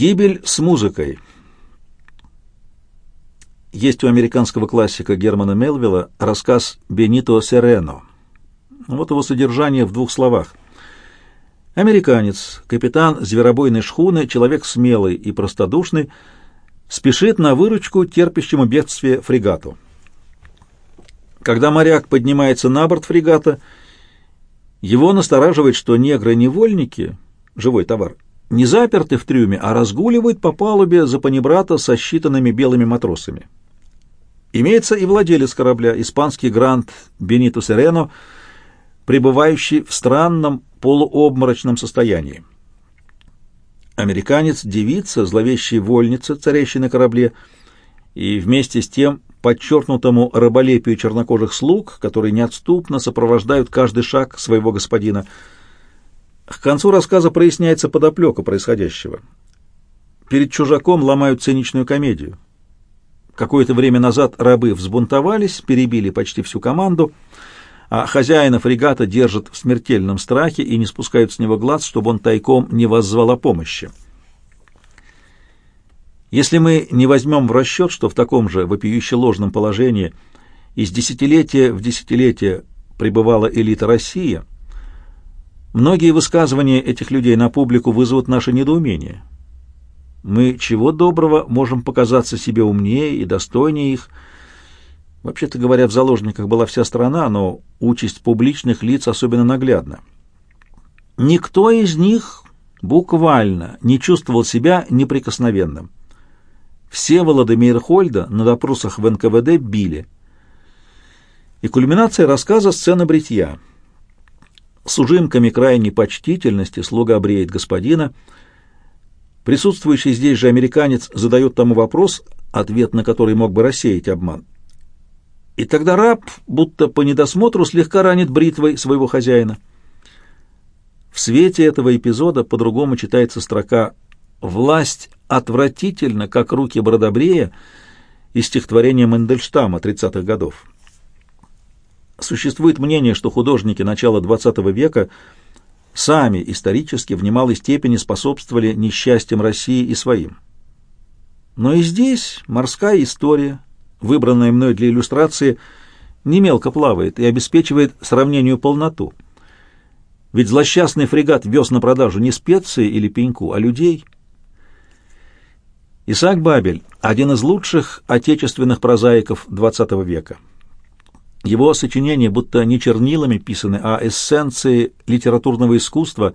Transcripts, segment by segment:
Гибель с музыкой. Есть у американского классика Германа Мелвилла рассказ «Бенито Серено». Вот его содержание в двух словах. Американец, капитан зверобойной шхуны, человек смелый и простодушный, спешит на выручку терпящему бедствие фрегату. Когда моряк поднимается на борт фрегата, его настораживает, что негры-невольники, живой товар, не заперты в трюме, а разгуливают по палубе за панибрата со считанными белыми матросами. Имеется и владелец корабля, испанский грант Бенито Серено, пребывающий в странном полуобморочном состоянии. Американец — девица, зловещая вольница, царящая на корабле, и вместе с тем подчеркнутому раболепию чернокожих слуг, которые неотступно сопровождают каждый шаг своего господина. К концу рассказа проясняется подоплека происходящего. Перед чужаком ломают циничную комедию. Какое-то время назад рабы взбунтовались, перебили почти всю команду, а хозяина фрегата держат в смертельном страхе и не спускают с него глаз, чтобы он тайком не воззвал о помощи. Если мы не возьмем в расчет, что в таком же вопиюще ложном положении из десятилетия в десятилетие пребывала элита России, многие высказывания этих людей на публику вызовут наше недоумение. Мы чего доброго можем показаться себе умнее и достойнее их. Вообще-то говоря, в заложниках была вся страна, но участь публичных лиц особенно наглядна. Никто из них буквально не чувствовал себя неприкосновенным. Все Мейерхольда на допросах в НКВД били. И кульминация рассказа — сцена бритья. С ужимками крайней почтительности слуга бреет господина. Присутствующий здесь же американец задает тому вопрос, ответ на который мог бы рассеять обман. И тогда раб, будто по недосмотру, слегка ранит бритвой своего хозяина. В свете этого эпизода по-другому читается строка «Власть отвратительно, как руки Бродобрея из стихотворения Мендельштама 30-х годов. Существует мнение, что художники начала XX века сами исторически в немалой степени способствовали несчастьям России и своим. Но и здесь морская история, выбранная мной для иллюстрации, не мелко плавает и обеспечивает сравнению полноту. Ведь злосчастный фрегат вез на продажу не специи или пеньку, а людей – Исаак Бабель – один из лучших отечественных прозаиков XX века. Его сочинения будто не чернилами писаны, а эссенции литературного искусства.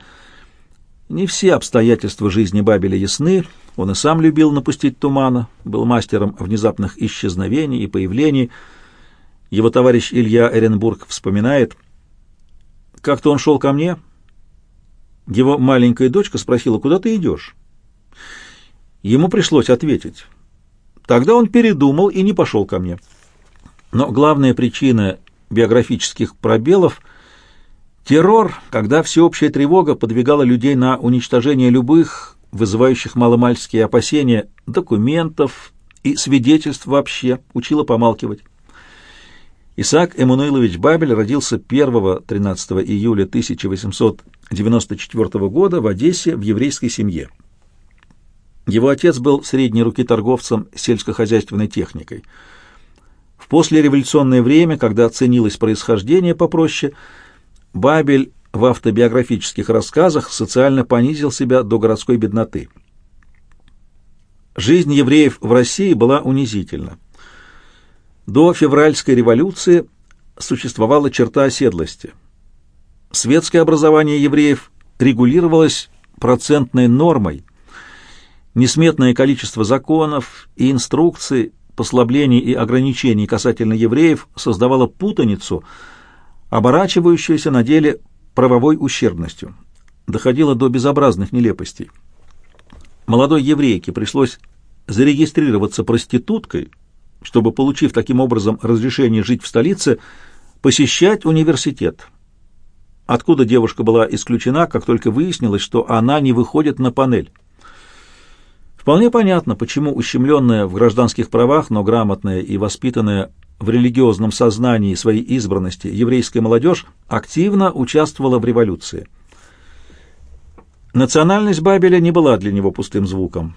Не все обстоятельства жизни Бабеля ясны, он и сам любил напустить тумана, был мастером внезапных исчезновений и появлений. Его товарищ Илья Эренбург вспоминает, «Как-то он шел ко мне, его маленькая дочка спросила, куда ты идешь?» Ему пришлось ответить. Тогда он передумал и не пошел ко мне. Но главная причина биографических пробелов — террор, когда всеобщая тревога подвигала людей на уничтожение любых, вызывающих маломальские опасения, документов и свидетельств вообще, учила помалкивать. Исаак Эммануилович Бабель родился 1-13 июля 1894 года в Одессе в еврейской семье. Его отец был средней руки торговцем сельскохозяйственной техникой. В послереволюционное время, когда ценилось происхождение попроще, Бабель в автобиографических рассказах социально понизил себя до городской бедноты. Жизнь евреев в России была унизительна. До февральской революции существовала черта оседлости. Светское образование евреев регулировалось процентной нормой – Несметное количество законов и инструкций, послаблений и ограничений касательно евреев создавало путаницу, оборачивающуюся на деле правовой ущербностью. Доходило до безобразных нелепостей. Молодой еврейке пришлось зарегистрироваться проституткой, чтобы, получив таким образом разрешение жить в столице, посещать университет. Откуда девушка была исключена, как только выяснилось, что она не выходит на панель. Вполне понятно, почему ущемленная в гражданских правах, но грамотная и воспитанная в религиозном сознании своей избранности еврейская молодежь активно участвовала в революции. Национальность Бабеля не была для него пустым звуком.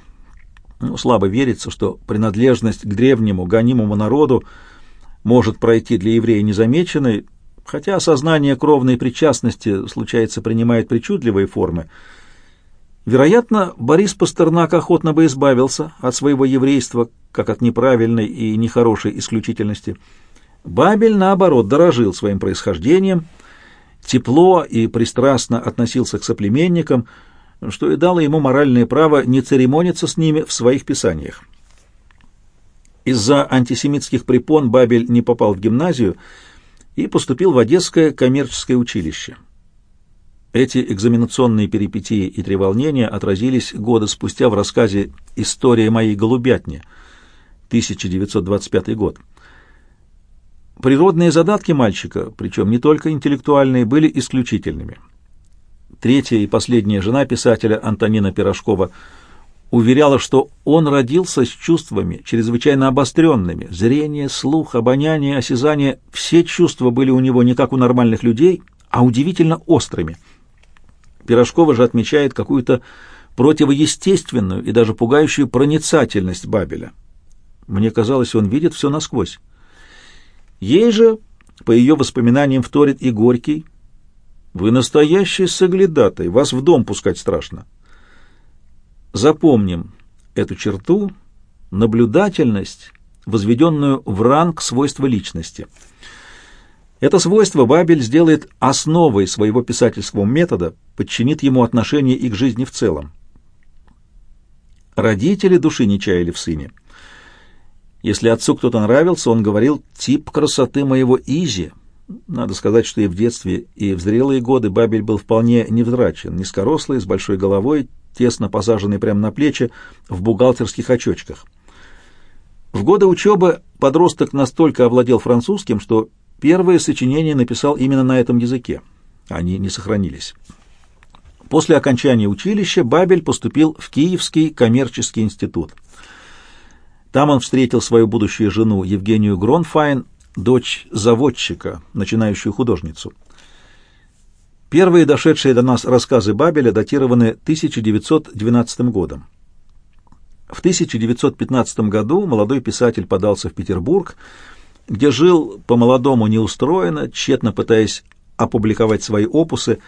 Ну, слабо верится, что принадлежность к древнему гонимому народу может пройти для еврея незамеченной, хотя осознание кровной причастности, случается, принимает причудливые формы. Вероятно, Борис Пастернак охотно бы избавился от своего еврейства, как от неправильной и нехорошей исключительности. Бабель, наоборот, дорожил своим происхождением, тепло и пристрастно относился к соплеменникам, что и дало ему моральное право не церемониться с ними в своих писаниях. Из-за антисемитских препон Бабель не попал в гимназию и поступил в Одесское коммерческое училище. Эти экзаменационные перипетии и треволнения отразились года спустя в рассказе «История моей голубятни» 1925 год. Природные задатки мальчика, причем не только интеллектуальные, были исключительными. Третья и последняя жена писателя Антонина Пирожкова уверяла, что он родился с чувствами чрезвычайно обостренными. Зрение, слух, обоняние, осязание — все чувства были у него не как у нормальных людей, а удивительно острыми. Пирожкова же отмечает какую-то противоестественную и даже пугающую проницательность Бабеля. Мне казалось, он видит все насквозь. Ей же, по ее воспоминаниям, вторит и Горький. «Вы настоящий соглядатай, вас в дом пускать страшно». Запомним эту черту, наблюдательность, возведенную в ранг свойства личности. Это свойство Бабель сделает основой своего писательского метода, подчинит ему отношение и к жизни в целом. Родители души не чаяли в сыне – если отцу кто-то нравился, он говорил «тип красоты моего Изи». Надо сказать, что и в детстве, и в зрелые годы Бабель был вполне невзрачен, низкорослый, с большой головой, тесно посаженный прямо на плечи, в бухгалтерских очочках. В годы учебы подросток настолько овладел французским, что первые сочинения написал именно на этом языке. Они не сохранились. После окончания училища Бабель поступил в Киевский коммерческий институт – там он встретил свою будущую жену Евгению Гронфайн, дочь заводчика, начинающую художницу. Первые дошедшие до нас рассказы Бабеля датированы 1912 годом. В 1915 году молодой писатель подался в Петербург, где жил по-молодому неустроенно, тщетно пытаясь опубликовать свои опусы.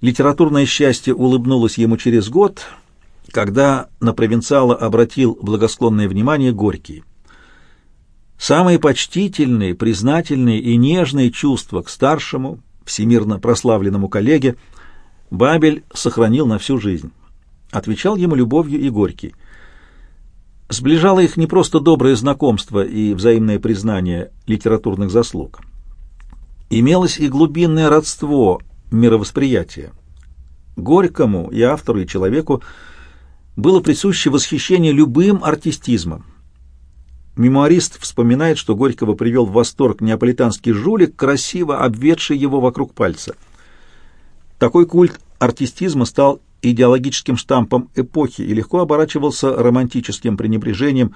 Литературное счастье улыбнулось ему через год — когда на провинциала обратил благосклонное внимание Горький. Самые почтительные, признательные и нежные чувства к старшему, всемирно прославленному коллеге Бабель сохранил на всю жизнь. Отвечал ему любовью и Горький. Сближало их не просто доброе знакомство и взаимное признание литературных заслуг. Имелось и глубинное родство мировосприятия. Горькому и автору, и человеку – было присуще восхищение любым артистизмом. Мемуарист вспоминает, что Горького привел в восторг неаполитанский жулик, красиво обведший его вокруг пальца. Такой культ артистизма стал идеологическим штампом эпохи и легко оборачивался романтическим пренебрежением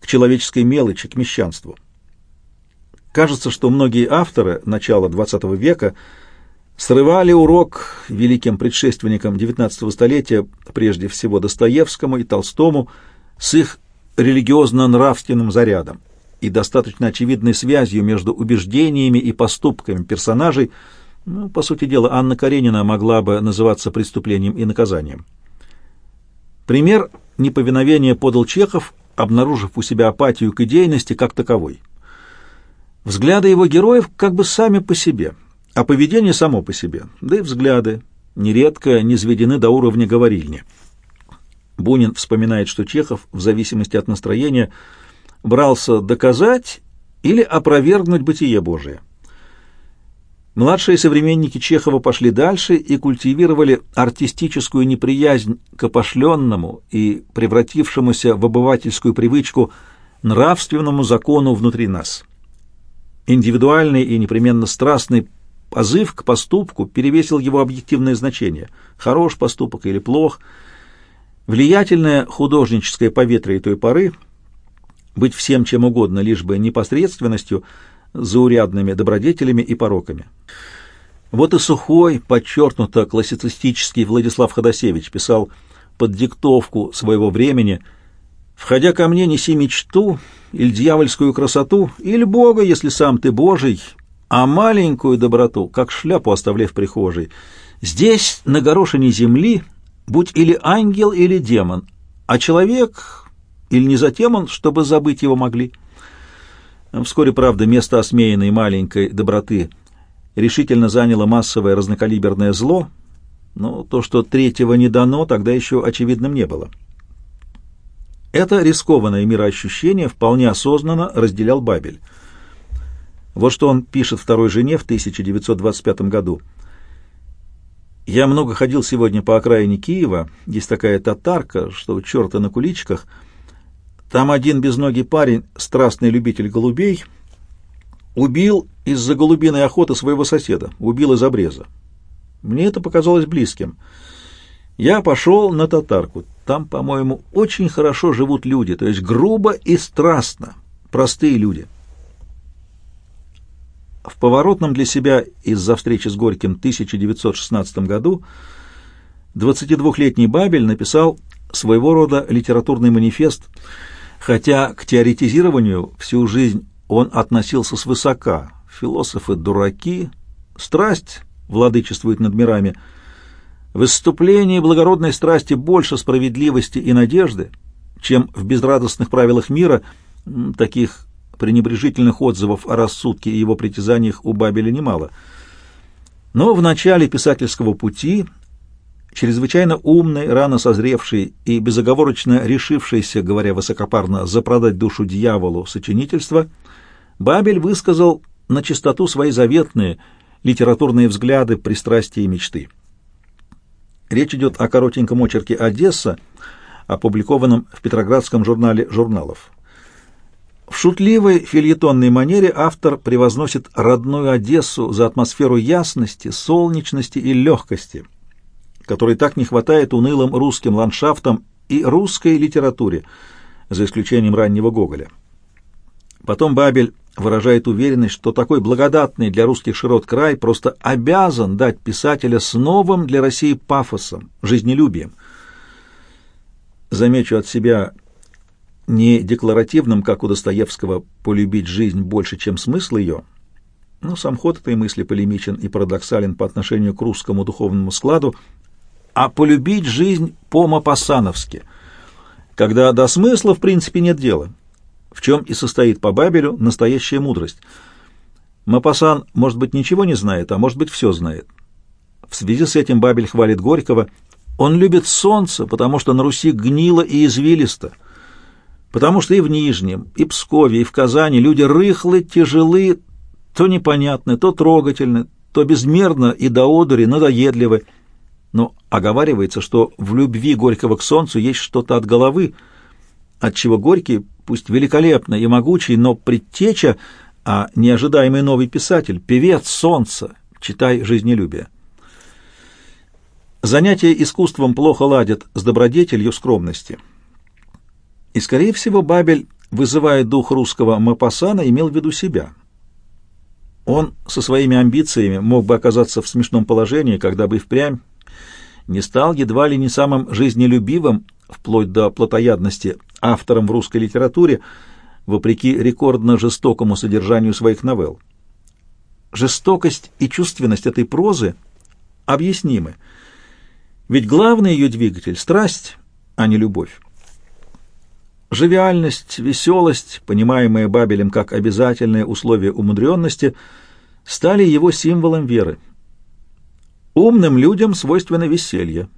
к человеческой мелочи, к мещанству. Кажется, что многие авторы начала XX века – срывали урок великим предшественникам XIX столетия, прежде всего Достоевскому и Толстому, с их религиозно-нравственным зарядом и достаточно очевидной связью между убеждениями и поступками персонажей, ну, по сути дела, Анна Каренина могла бы называться преступлением и наказанием. Пример неповиновения подал Чехов, обнаружив у себя апатию к идейности как таковой. Взгляды его героев как бы сами по себе – а поведение само по себе, да и взгляды, нередко низведены до уровня говорильни. Бунин вспоминает, что Чехов, в зависимости от настроения, брался доказать или опровергнуть бытие Божие. Младшие современники Чехова пошли дальше и культивировали артистическую неприязнь к опошленному и превратившемуся в обывательскую привычку нравственному закону внутри нас. Индивидуальный и непременно страстный Позыв к поступку перевесил его объективное значение. Хорош поступок или плох. Влиятельное художническое поветрие той поры, быть всем чем угодно, лишь бы непосредственностью, заурядными добродетелями и пороками. Вот и сухой, подчеркнуто классицистический Владислав Ходосевич писал под диктовку своего времени «Входя ко мне, неси мечту, или дьявольскую красоту, или Бога, если сам ты Божий, а маленькую доброту, как шляпу оставляй в прихожей. Здесь, на горошине земли, будь или ангел, или демон, а человек, или не затем он, чтобы забыть его могли». Вскоре, правда, место осмеянной маленькой доброты решительно заняло массовое разнокалиберное зло, но то, что третьего не дано, тогда еще очевидным не было. Это рискованное мироощущение вполне осознанно разделял Бабель. Вот что он пишет второй жене в 1925 году. «Я много ходил сегодня по окраине Киева, есть такая татарка, что у черта на куличках — там один безногий парень, страстный любитель голубей, убил из-за голубиной охоты своего соседа, убил из обреза. Мне это показалось близким. Я пошел на татарку. Там, по-моему, очень хорошо живут люди, то есть грубо и страстно, простые люди. В поворотном для себя из-за встречи с Горьким 1916 году 22-летний Бабель написал своего рода литературный манифест – хотя к теоретизированию всю жизнь он относился свысока. Философы — дураки, страсть владычествует над мирами. В выступлении благородной страсти больше справедливости и надежды, чем в безрадостных правилах мира, таких пренебрежительных отзывов о рассудке и его притязаниях у Бабеля немало. Но в начале писательского пути чрезвычайно умный, рано созревший и безоговорочно решившийся, говоря высокопарно, запродать душу дьяволу сочинительства, Бабель высказал на чистоту свои заветные литературные взгляды, пристрастия и мечты. Речь идет о коротеньком очерке «Одесса», опубликованном в Петроградском журнале журналов. В шутливой фильетонной манере автор превозносит родную Одессу за атмосферу ясности, солнечности и легкости – которой так не хватает унылым русским ландшафтам и русской литературе, за исключением раннего Гоголя. Потом Бабель выражает уверенность, что такой благодатный для русских широт край просто обязан дать писателя с новым для России пафосом, жизнелюбием. Замечу от себя не декларативным, как у Достоевского, полюбить жизнь больше, чем смысл ее, но сам ход этой мысли полемичен и парадоксален по отношению к русскому духовному складу, а полюбить жизнь по-мапассановски, когда до смысла в принципе нет дела, в чем и состоит по Бабелю настоящая мудрость. Мапасан, может быть, ничего не знает, а может быть, все знает. В связи с этим Бабель хвалит Горького. Он любит солнце, потому что на Руси гнило и извилисто, потому что и в Нижнем, и Пскове, и в Казани люди рыхлы, тяжелы, то непонятны, то трогательны, то безмерно и до одури надоедливы, но оговаривается, что в любви Горького к солнцу есть что-то от головы, отчего Горький, пусть великолепный и могучий, но предтеча, а неожидаемый новый писатель, певец солнца, читай жизнелюбие. Занятия искусством плохо ладят с добродетелью скромности. И, скорее всего, Бабель, вызывая дух русского Мапасана, имел в виду себя. Он со своими амбициями мог бы оказаться в смешном положении, когда бы и впрямь не стал едва ли не самым жизнелюбивым, вплоть до плотоядности, автором в русской литературе, вопреки рекордно жестокому содержанию своих новелл. Жестокость и чувственность этой прозы объяснимы, ведь главный ее двигатель — страсть, а не любовь. Живиальность, веселость, понимаемые Бабелем как обязательное условие умудренности, стали его символом веры — Умным людям свойственно веселье.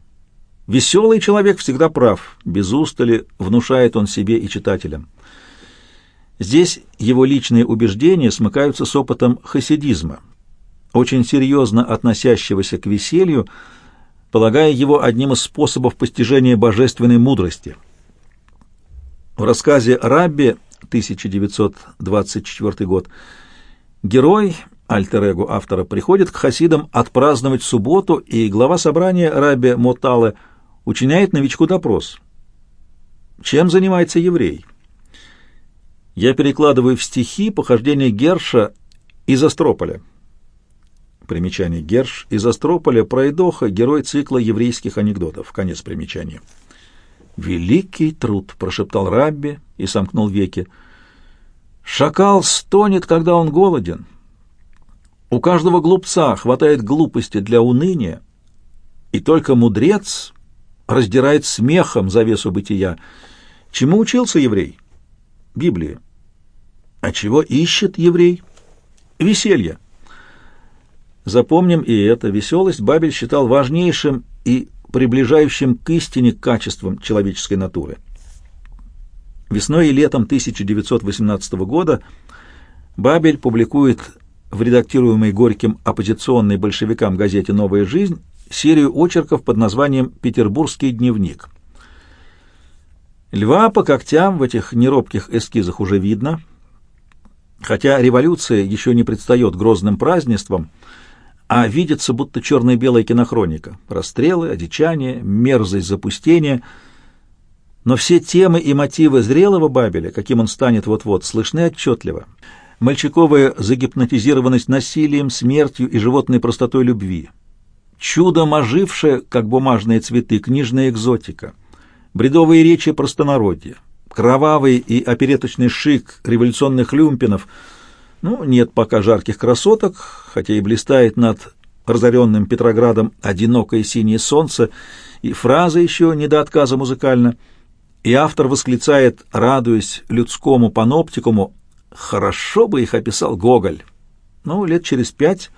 Веселый человек всегда прав, без устали внушает он себе и читателям. Здесь его личные убеждения смыкаются с опытом хасидизма, очень серьезно относящегося к веселью, полагая его одним из способов постижения божественной мудрости. В рассказе «Рабби» 1924 год герой альтер-эго автора, приходит к хасидам отпраздновать субботу, и глава собрания Раби Мотале учиняет новичку допрос. Чем занимается еврей? Я перекладываю в стихи похождения Герша из Астрополя. примечание Герш, из Астрополя пройдоха, герой цикла еврейских анекдотов, конец примечания. «Великий труд!» — прошептал Рабби и сомкнул веки. «Шакал стонет, когда он голоден. У каждого глупца хватает глупости для уныния, и только мудрец раздирает смехом завесу бытия. Чему учился еврей? Библии. А чего ищет еврей? Веселье. Запомним и это. Веселость Бабель считал важнейшим и приближающим к истине качеством человеческой натуры. Весной и летом 1918 года Бабель публикует в редактируемой Горьким оппозиционной большевикам газете «Новая жизнь» серию очерков под названием «Петербургский дневник». Льва по когтям в этих неробких эскизах уже видно, хотя революция еще не предстает грозным празднеством, а видится будто черно-белая кинохроника, расстрелы, одичание, мерзость запустения, но все темы и мотивы зрелого Бабеля, каким он станет вот-вот, слышны отчетливо — мальчиковая загипнотизированность насилием, смертью и животной простотой любви, чудом ожившее, как бумажные цветы, книжная экзотика, бредовые речи простонародья, кровавый и опереточный шик революционных люмпинов, ну, нет пока жарких красоток, хотя и блистает над разоренным Петроградом одинокое синее солнце, и фраза еще не до отказа музыкальна, и автор восклицает, радуясь людскому паноптикуму, Хорошо бы их описал Гоголь. Но лет через пять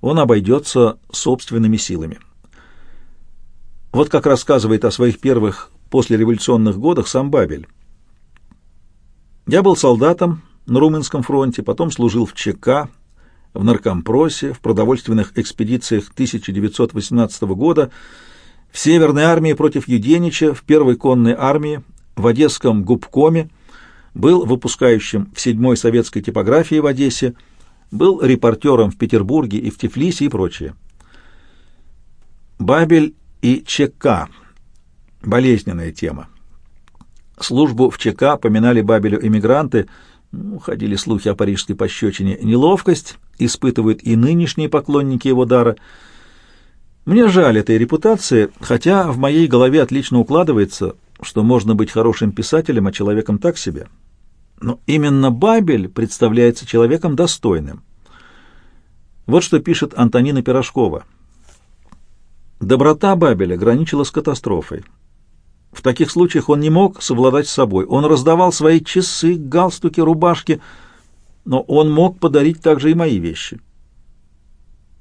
он обойдется собственными силами. Вот как рассказывает о своих первых послереволюционных годах сам Бабель. Я был солдатом на Румынском фронте, потом служил в ЧК, в наркомпросе, в продовольственных экспедициях 1918 года, в Северной армии против Юденича, в Первой конной армии, в Одесском губкоме, был выпускающим в седьмой советской типографии в Одессе, был репортером в Петербурге и в Тифлисе и прочее. Бабель и ЧК. Болезненная тема. Службу в ЧК поминали Бабелю эмигранты, ну, ходили слухи о парижской пощечине. Неловкость испытывают и нынешние поклонники его дара. Мне жаль этой репутации, хотя в моей голове отлично укладывается, что можно быть хорошим писателем, а человеком так себе. Но именно Бабель представляется человеком достойным. Вот что пишет Антонина Пирожкова. Доброта Бабеля граничила с катастрофой. В таких случаях он не мог совладать с собой. Он раздавал свои часы, галстуки, рубашки, но он мог подарить также и мои вещи.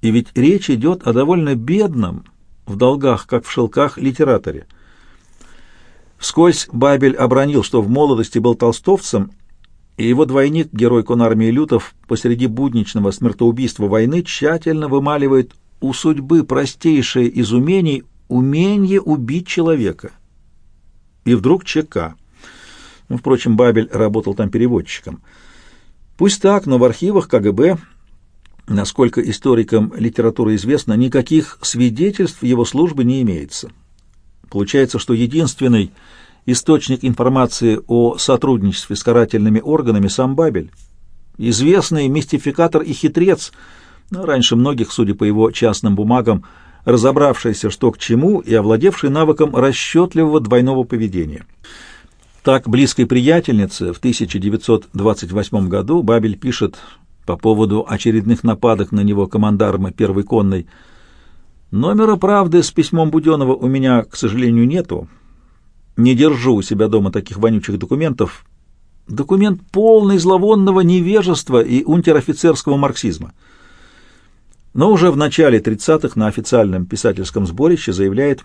И ведь речь идет о довольно бедном, в долгах, как в шелках, литераторе. Вскользь Бабель обронил, что в молодости был толстовцем и его двойник, герой конармии Лютов, посреди будничного смертоубийства войны тщательно вымаливает у судьбы простейшее из умений умение убить человека. И вдруг ЧК. Ну, впрочем, Бабель работал там переводчиком. Пусть так, но в архивах КГБ, насколько историкам литературы известно, никаких свидетельств его службы не имеется. Получается, что единственный источник информации о сотрудничестве с карательными органами сам Бабель. Известный мистификатор и хитрец, раньше многих, судя по его частным бумагам, разобравшийся, что к чему, и овладевший навыком расчетливого двойного поведения. Так близкой приятельнице в 1928 году Бабель пишет по поводу очередных нападок на него командарма первой конной «Номера правды с письмом Буденова у меня, к сожалению, нету, не держу у себя дома таких вонючих документов. Документ полный зловонного невежества и унтер-офицерского марксизма. Но уже в начале 30-х на официальном писательском сборище заявляет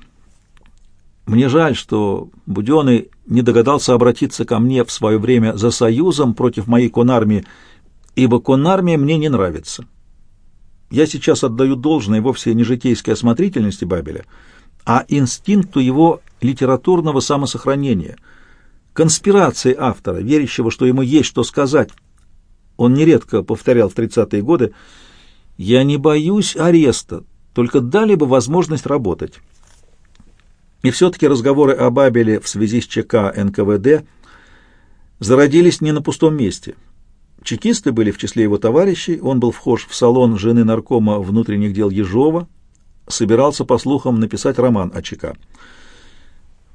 «Мне жаль, что Буденный не догадался обратиться ко мне в свое время за союзом против моей конармии, ибо конармия мне не нравится. Я сейчас отдаю должное вовсе не житейской осмотрительности Бабеля, а инстинкту его литературного самосохранения, конспирации автора, верящего, что ему есть что сказать. Он нередко повторял в 30-е годы «Я не боюсь ареста, только дали бы возможность работать». И все-таки разговоры о Бабеле в связи с ЧК НКВД зародились не на пустом месте. Чекисты были в числе его товарищей, он был вхож в салон жены наркома внутренних дел Ежова, собирался, по слухам, написать роман о ЧК.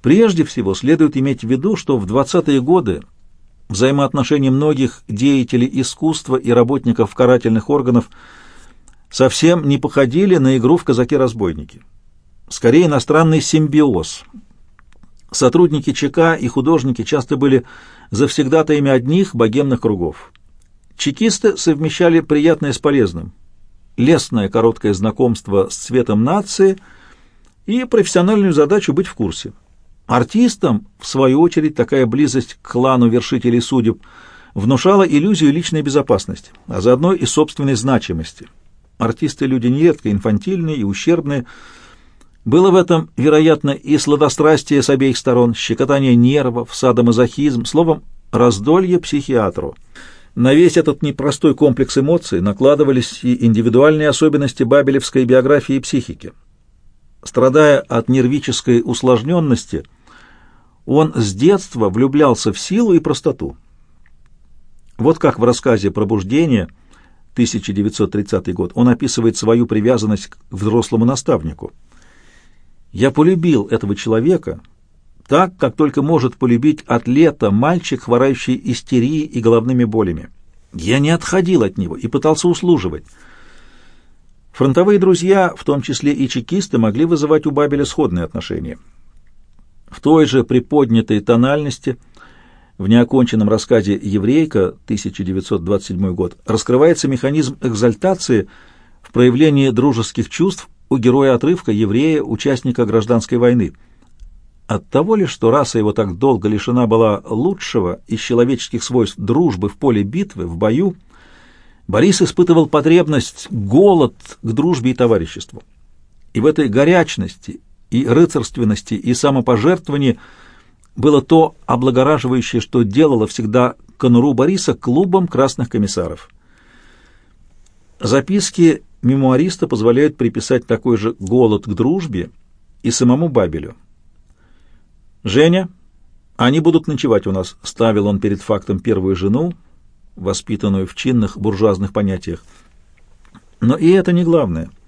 Прежде всего, следует иметь в виду, что в 20-е годы взаимоотношения многих деятелей искусства и работников карательных органов совсем не походили на игру в казаки-разбойники. Скорее, иностранный симбиоз. Сотрудники ЧК и художники часто были завсегдатаями одних богемных кругов. Чекисты совмещали приятное с полезным. Лесное короткое знакомство с цветом нации и профессиональную задачу быть в курсе. Артистам, в свою очередь, такая близость к клану вершителей судеб внушала иллюзию личной безопасности, а заодно и собственной значимости. Артисты — люди нередко инфантильные и ущербные. Было в этом, вероятно, и сладострастие с обеих сторон, щекотание нервов, садомазохизм, словом, раздолье психиатру. На весь этот непростой комплекс эмоций накладывались и индивидуальные особенности бабелевской биографии и психики. Страдая от нервической усложненности – он с детства влюблялся в силу и простоту. Вот как в рассказе «Пробуждение» 1930 год он описывает свою привязанность к взрослому наставнику. «Я полюбил этого человека так, как только может полюбить атлета мальчик, хворающий истерией и головными болями. Я не отходил от него и пытался услуживать». Фронтовые друзья, в том числе и чекисты, могли вызывать у Бабеля сходные отношения – в той же приподнятой тональности в неоконченном рассказе «Еврейка» 1927 год раскрывается механизм экзальтации в проявлении дружеских чувств у героя отрывка, еврея, участника гражданской войны. От того ли, что раса его так долго лишена была лучшего из человеческих свойств дружбы в поле битвы, в бою, Борис испытывал потребность, голод к дружбе и товариществу. И в этой горячности и рыцарственности, и самопожертвовании было то облагораживающее, что делало всегда конуру Бориса клубом красных комиссаров. Записки мемуариста позволяют приписать такой же голод к дружбе и самому Бабелю. «Женя, они будут ночевать у нас», — ставил он перед фактом первую жену, воспитанную в чинных буржуазных понятиях. Но и это не главное —